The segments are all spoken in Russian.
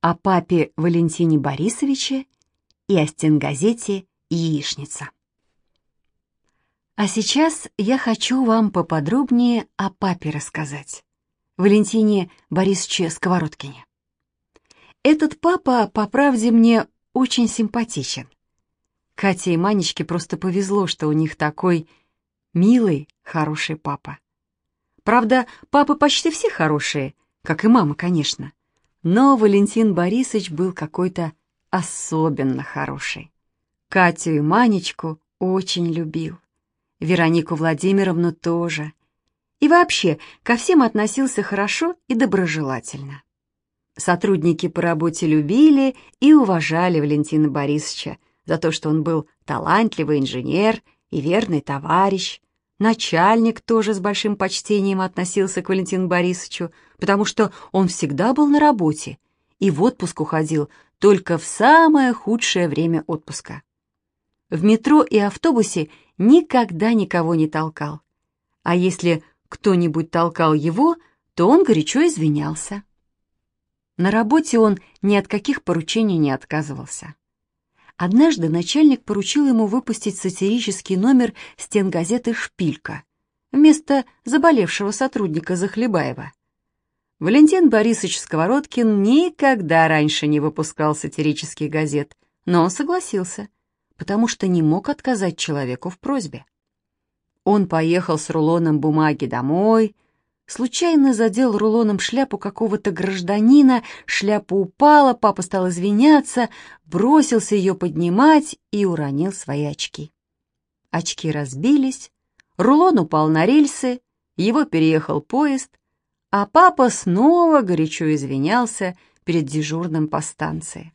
о папе Валентине Борисовиче и о стенгазете «Яичница». А сейчас я хочу вам поподробнее о папе рассказать, Валентине Борисовиче Сковородкине. Этот папа, по правде, мне очень симпатичен. Кате и Манечке просто повезло, что у них такой милый, хороший папа. Правда, папы почти все хорошие, как и мама, конечно. Но Валентин Борисович был какой-то особенно хороший. Катю и Манечку очень любил. Веронику Владимировну тоже. И вообще, ко всем относился хорошо и доброжелательно. Сотрудники по работе любили и уважали Валентина Борисовича за то, что он был талантливый инженер и верный товарищ. Начальник тоже с большим почтением относился к Валентину Борисовичу, потому что он всегда был на работе и в отпуск уходил только в самое худшее время отпуска. В метро и автобусе никогда никого не толкал. А если кто-нибудь толкал его, то он горячо извинялся. На работе он ни от каких поручений не отказывался. Однажды начальник поручил ему выпустить сатирический номер стенгазеты «Шпилька» вместо заболевшего сотрудника Захлебаева. Валентин Борисович Сковородкин никогда раньше не выпускал сатирических газет, но он согласился, потому что не мог отказать человеку в просьбе. Он поехал с рулоном бумаги домой, случайно задел рулоном шляпу какого-то гражданина, шляпа упала, папа стал извиняться, бросился ее поднимать и уронил свои очки. Очки разбились, рулон упал на рельсы, его переехал поезд, а папа снова горячо извинялся перед дежурным по станции.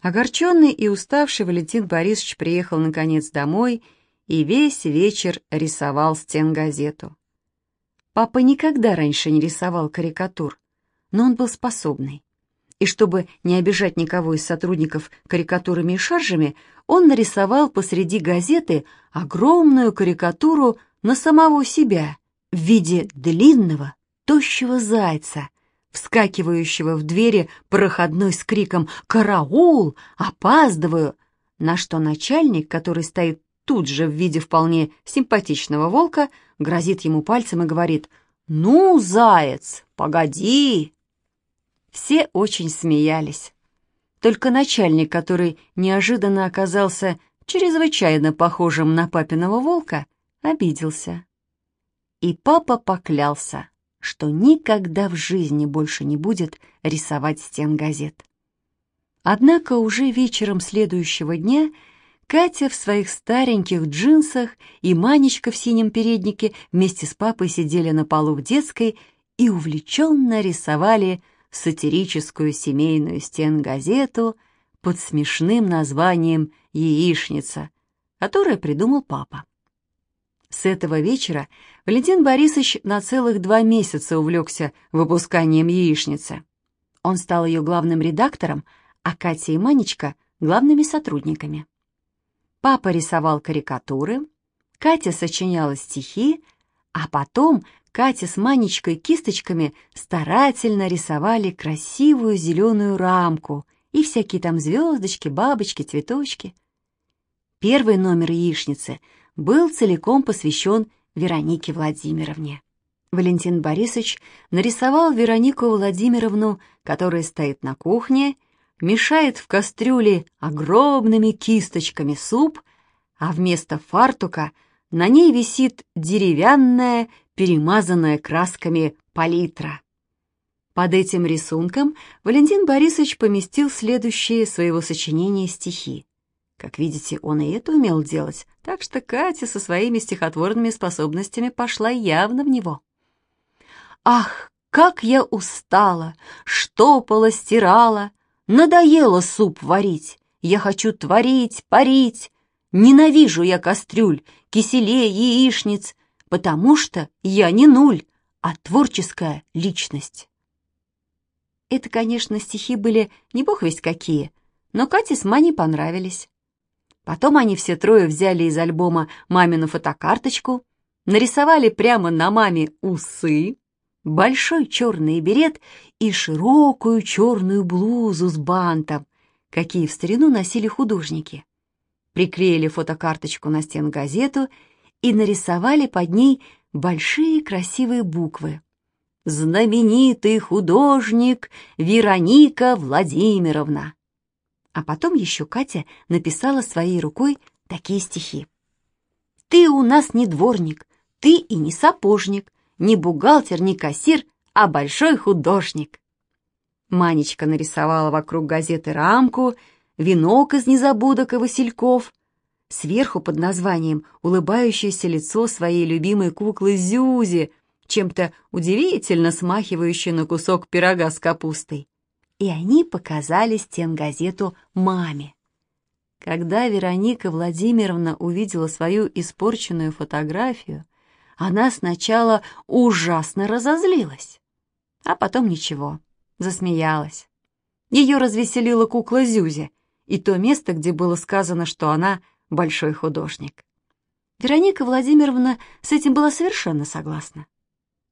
Огорченный и уставший Валентин Борисович приехал наконец домой и весь вечер рисовал стенгазету. Папа никогда раньше не рисовал карикатур, но он был способный. И чтобы не обижать никого из сотрудников карикатурами и шаржами, он нарисовал посреди газеты огромную карикатуру на самого себя в виде длинного, тощего зайца, вскакивающего в двери проходной с криком «Караул! Опаздываю!», на что начальник, который стоит тут же в виде вполне симпатичного волка, грозит ему пальцем и говорит «Ну, заяц, погоди!». Все очень смеялись. Только начальник, который неожиданно оказался чрезвычайно похожим на папиного волка, обиделся. И папа поклялся, что никогда в жизни больше не будет рисовать стен газет. Однако уже вечером следующего дня Катя в своих стареньких джинсах и Манечка в синем переднике вместе с папой сидели на полу в детской и увлеченно рисовали сатирическую семейную стенгазету под смешным названием «Яичница», которое придумал папа. С этого вечера Валентин Борисович на целых два месяца увлекся выпусканием яичницы. Он стал ее главным редактором, а Катя и Манечка — главными сотрудниками. Папа рисовал карикатуры, Катя сочиняла стихи, а потом Катя с Манечкой кисточками старательно рисовали красивую зеленую рамку и всякие там звездочки, бабочки, цветочки. Первый номер яичницы был целиком посвящен Веронике Владимировне. Валентин Борисович нарисовал Веронику Владимировну, которая стоит на кухне мешает в кастрюле огромными кисточками суп, а вместо фартука на ней висит деревянная, перемазанная красками палитра. Под этим рисунком Валентин Борисович поместил следующие своего сочинения стихи. Как видите, он и это умел делать, так что Катя со своими стихотворными способностями пошла явно в него. «Ах, как я устала, штопала, стирала, Надоело суп варить, я хочу творить, парить. Ненавижу я кастрюль, киселей, яичниц, потому что я не нуль, а творческая личность. Это, конечно, стихи были не бог весть какие, но Кате с Маней понравились. Потом они все трое взяли из альбома мамину фотокарточку, нарисовали прямо на маме усы, большой черный берет и широкую черную блузу с бантом, какие в старину носили художники. Приклеили фотокарточку на стен газету и нарисовали под ней большие красивые буквы. «Знаменитый художник Вероника Владимировна». А потом еще Катя написала своей рукой такие стихи. «Ты у нас не дворник, ты и не сапожник, не бухгалтер, не кассир, а большой художник». Манечка нарисовала вокруг газеты рамку, венок из незабудок и васильков, сверху под названием улыбающееся лицо своей любимой куклы Зюзи, чем-то удивительно смахивающей на кусок пирога с капустой. И они показали стенгазету маме. Когда Вероника Владимировна увидела свою испорченную фотографию, она сначала ужасно разозлилась, а потом ничего, засмеялась. Ее развеселила кукла Зюзя и то место, где было сказано, что она большой художник. Вероника Владимировна с этим была совершенно согласна.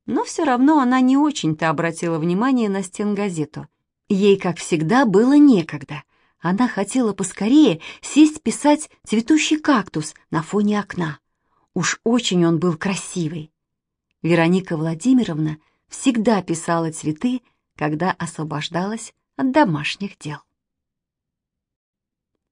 Но все равно она не очень-то обратила внимание на стенгазету. Ей, как всегда, было некогда. Она хотела поскорее сесть писать цветущий кактус на фоне окна. Уж очень он был красивый. Вероника Владимировна всегда писала цветы, когда освобождалась от домашних дел.